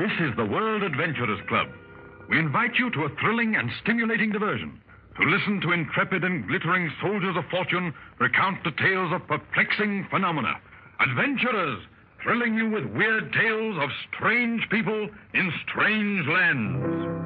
This is the World Adventurers Club. We invite you to a thrilling and stimulating diversion. To listen to intrepid and glittering soldiers of fortune recount the tales of perplexing phenomena. Adventurers, thrilling you with weird tales of strange people in strange lands.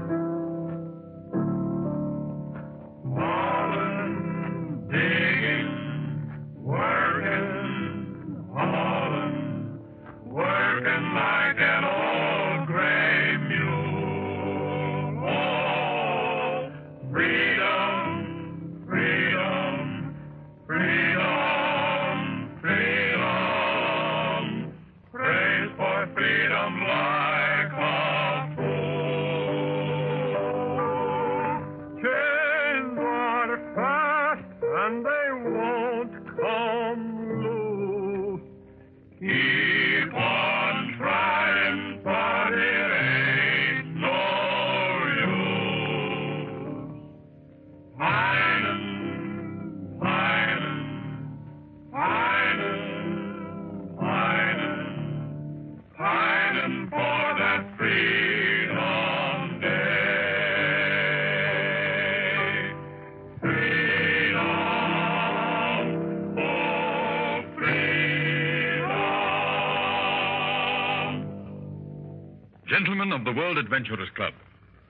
Gentlemen of the World Adventurers Club,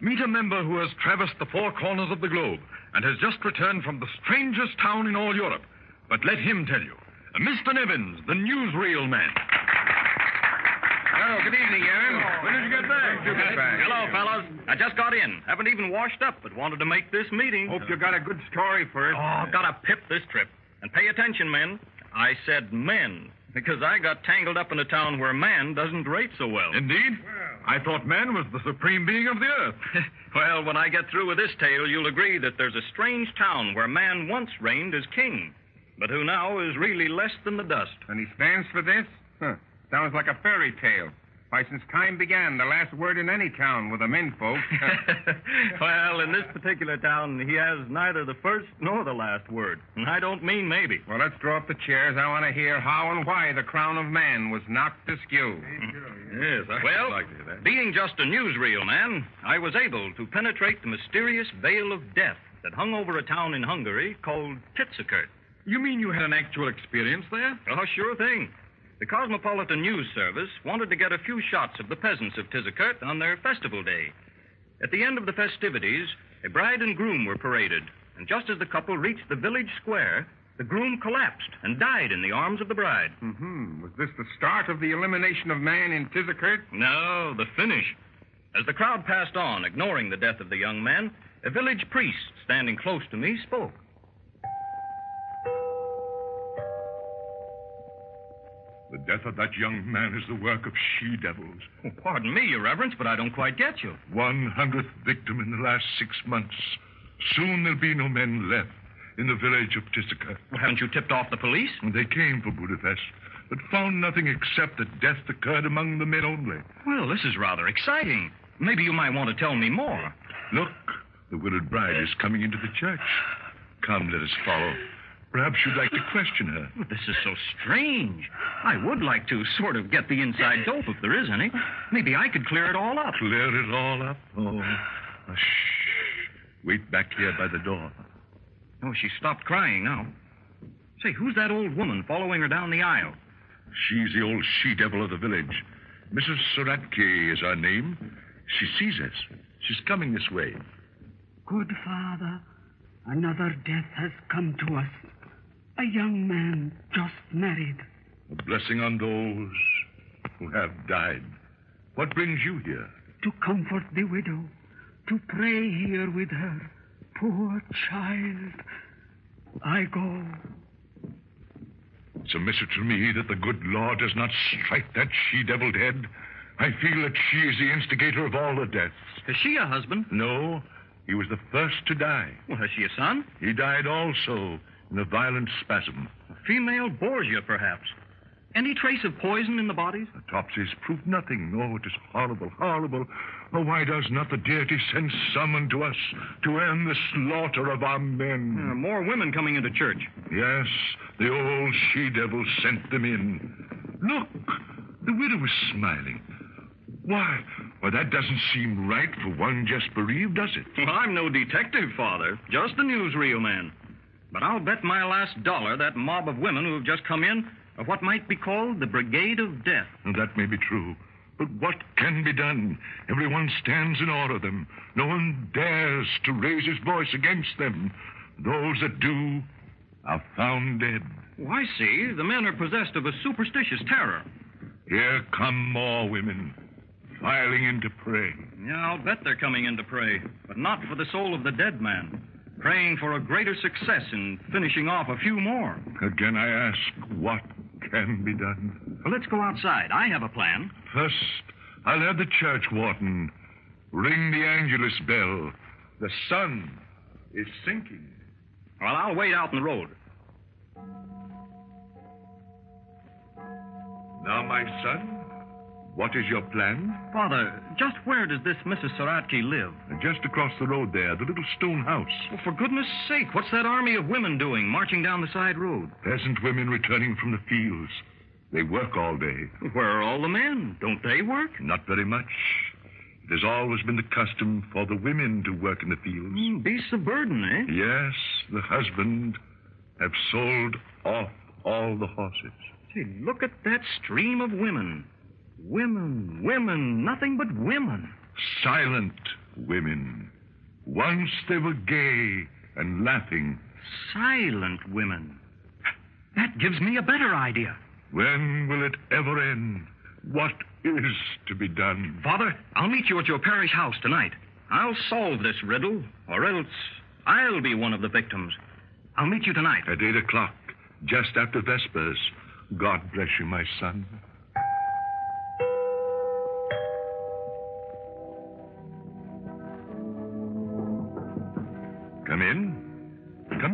meet a member who has traversed the four corners of the globe and has just returned from the strangest town in all Europe. But let him tell you. Uh, Mr. Nevins, the newsreel man. Oh, good evening, Aaron. When did you get back? You get back. Hello, fellas. I just got in. Haven't even washed up, but wanted to make this meeting. Hope you got a good story for first. Oh, I've got a pip this trip. And pay attention, men. I said men, because I got tangled up in a town where man doesn't rate so well. Indeed? I thought man was the supreme being of the earth. well, when I get through with this tale, you'll agree that there's a strange town where man once reigned as king, but who now is really less than the dust. And he stands for this? Huh. Sounds like a fairy tale. Why, since time began, the last word in any town with the men folk. well, in this particular town, he has neither the first nor the last word. And I don't mean maybe. well, let's draw up the chairs. I want to hear how and why the crown of man was knocked askew. Yes, I Well, like to hear that. being just a newsreel man, I was able to penetrate the mysterious veil of death that hung over a town in Hungary called Tizikert. You mean you had an actual experience there? Oh, sure thing. The Cosmopolitan News Service wanted to get a few shots of the peasants of Tizikert on their festival day. At the end of the festivities, a bride and groom were paraded, and just as the couple reached the village square, the groom collapsed and died in the arms of the bride. Mm-hmm. Was this the start of the elimination of man in Tizikert? No, the finish. As the crowd passed on, ignoring the death of the young man, a village priest standing close to me spoke. The death of that young man is the work of she devils. Oh, pardon me, Your Reverence, but I don't quite get you. One hundredth victim in the last six months. Soon there'll be no men left in the village of Tisica. Well, haven't you tipped off the police? They came for Budapest, but found nothing except that death occurred among the men only. Well, this is rather exciting. Maybe you might want to tell me more. Look, the widowed bride is coming into the church. Come, let us follow. Perhaps you'd like to question her. This is so strange. I would like to sort of get the inside dope if there is any. Maybe I could clear it all up. Clear it all up? Oh. Uh, shh. Wait back here by the door. Oh, she stopped crying now. Say, who's that old woman following her down the aisle? She's the old she-devil of the village. Mrs. Soratke is her name. She sees us. She's coming this way. Good Father, another death has come to us. A young man just married. A blessing on those who have died. What brings you here? To comfort the widow, to pray here with her. Poor child. I go. It's a message to me that the good Lord does not strike that she-devil dead. I feel that she is the instigator of all the deaths. Is she a husband? No, he was the first to die. Well, has she a son? He died also in a violent spasm. A female Borgia, perhaps. Any trace of poison in the bodies? Autopsies prove nothing. Oh, it is horrible, horrible. Oh, why does not the deity send someone to us to end the slaughter of our men? More women coming into church. Yes, the old she-devil sent them in. Look, the widow is smiling. Why, Well, that doesn't seem right for one just bereaved, does it? Well, I'm no detective, Father, just a newsreel man. But I'll bet my last dollar that mob of women who have just come in are what might be called the Brigade of Death. That may be true. But what can be done? Everyone stands in awe of them. No one dares to raise his voice against them. Those that do are found dead. Oh, I see. The men are possessed of a superstitious terror. Here come more women, filing in to pray. Yeah, I'll bet they're coming in to pray, but not for the soul of the dead man. Praying for a greater success in finishing off a few more. Again, I ask, what can be done? Well, let's go outside. I have a plan. First, I'll have the church warden ring the Angelus bell. The sun is sinking. Well, I'll wait out in the road. Now, my son, what is your plan? Father, just where does this Mrs. Soratki live? Just across the road there, the little stone house. Well, for goodness sake, what's that army of women doing marching down the side road? Peasant women returning from the fields. They work all day. Where are all the men? Don't they work? Not very much. It has always been the custom for the women to work in the fields. Mm, beasts of burden, eh? Yes, the husband have sold off all the horses. Say, look at that stream of women. Women, women, nothing but women. Silent women. Once they were gay and laughing. Silent women. That gives me a better idea. When will it ever end? What is to be done? Father, I'll meet you at your parish house tonight. I'll solve this riddle, or else I'll be one of the victims. I'll meet you tonight. At eight o'clock, just after Vespers. God bless you, my son.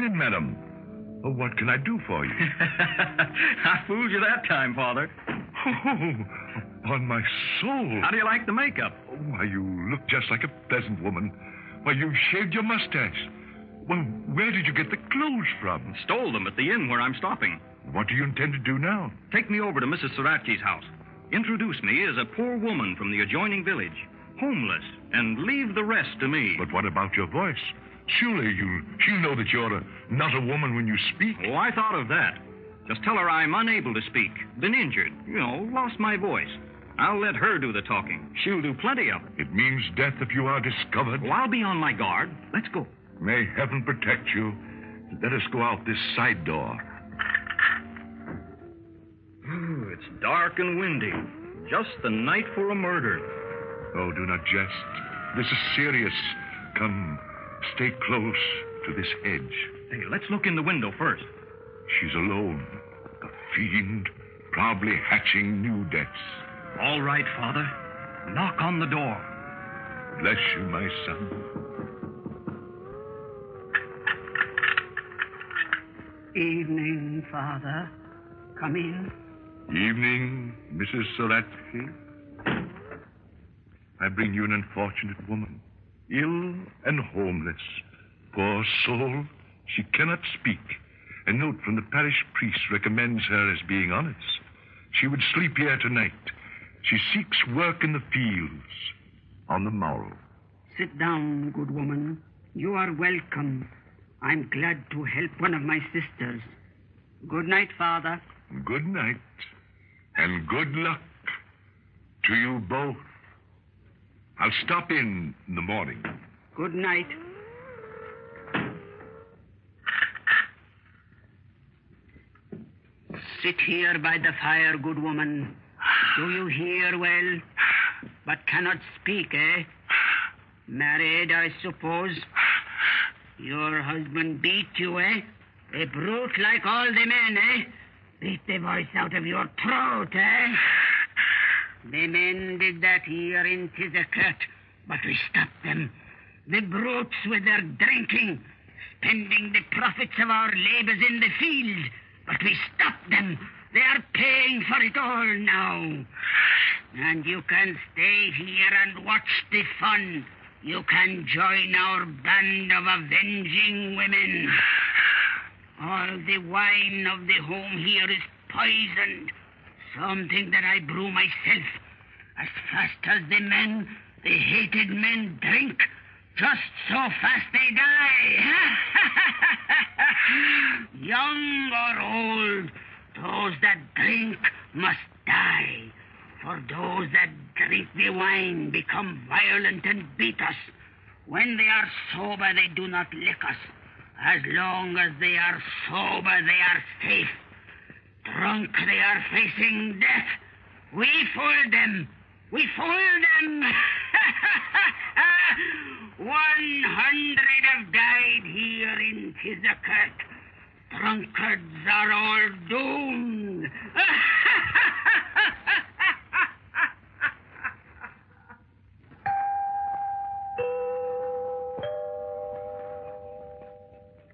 Come in, madam. Oh, what can I do for you? I fooled you that time, Father. Oh, upon my soul. How do you like the makeup? Oh, why, you look just like a peasant woman. Why, you've shaved your mustache. Well, where did you get the clothes from? Stole them at the inn where I'm stopping. What do you intend to do now? Take me over to Mrs. Saratki's house. Introduce me as a poor woman from the adjoining village, homeless, and leave the rest to me. But what about your voice? Surely you she'll know that you're a, not a woman when you speak. Oh, I thought of that. Just tell her I'm unable to speak, been injured, you know, lost my voice. I'll let her do the talking. She'll do plenty of it. It means death if you are discovered. Well, I'll be on my guard. Let's go. May heaven protect you. Let us go out this side door. Ooh, it's dark and windy. Just the night for a murder. Oh, do not jest. This is serious. Come, stay close to this hedge. Hey, let's look in the window first. She's alone. A fiend, probably hatching new deaths. All right, Father. Knock on the door. Bless you, my son. Evening, Father. Come in. Evening, Mrs. Solatsky. I bring you an unfortunate woman, ill and homeless. Poor soul, she cannot speak. A note from the parish priest recommends her as being honest. She would sleep here tonight. She seeks work in the fields on the morrow. Sit down, good woman. You are welcome. I'm glad to help one of my sisters. Good night, Father. Good night, and good luck to you both. I'll stop in in the morning. Good night. Sit here by the fire, good woman. Do you hear well? But cannot speak, eh? Married, I suppose. Your husband beat you, eh? A brute like all the men, eh? Beat the voice out of your throat, eh? The men did that here in Tizakert, but we stopped them. The brutes with their drinking, spending the profits of our labors in the field, but we stopped them. They are paying for it all now. And you can stay here and watch the fun. You can join our band of avenging women. All the wine of the home here is poisoned. Something that I brew myself. As fast as the men, the hated men, drink, just so fast they die. Young or old, those that drink must die. For those that drink the wine become violent and beat us. When they are sober, they do not lick us. As long as they are sober, they are safe. Drunk, they are facing death. We fooled them. We fooled them. One hundred have died here in Tizakert. Drunkards are all doomed.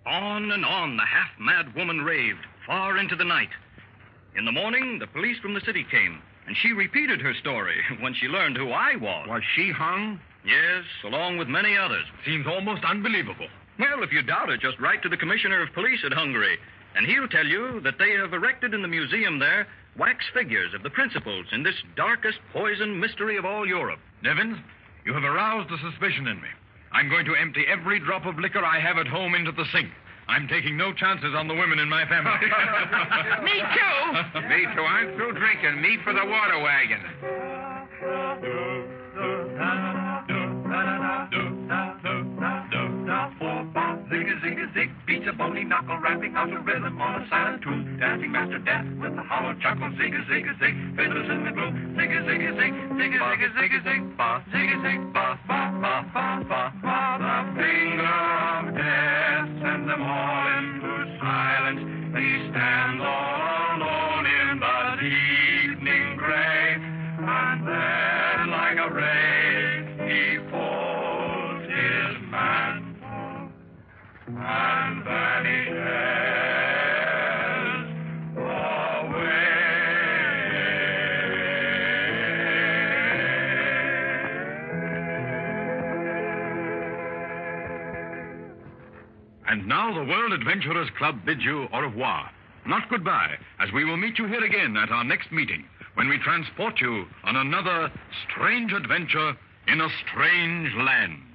On and on the half mad woman raved, far into the night. In the morning, the police from the city came, and she repeated her story when she learned who I was. Was she hung? Yes, along with many others. Seems almost unbelievable. Well, if you doubt it, just write to the Commissioner of Police at Hungary, and he'll tell you that they have erected in the museum there wax figures of the principals in this darkest poison mystery of all Europe. Nevins, you have aroused a suspicion in me. I'm going to empty every drop of liquor I have at home into the sink. I'm taking no chances on the women in my family. Me too. Me too. I'm through drinking. Me for the water wagon. Zig a zig beats a bony knuckle, rapping out a rhythm on a silent tune. Dancing master death with a hollow chuckle. Zig a zig a zig, fiddlers in the gloom. Zig a zig a zig, zig a zig a zig a zig, ba zig a zig, ba ba ba ba ba ba. The finger of death them into silence. He stands all alone in the evening gray, and then like a ray he folds his mantle and vanishes Now the World Adventurers Club bids you au revoir. Not goodbye, as we will meet you here again at our next meeting when we transport you on another strange adventure in a strange land.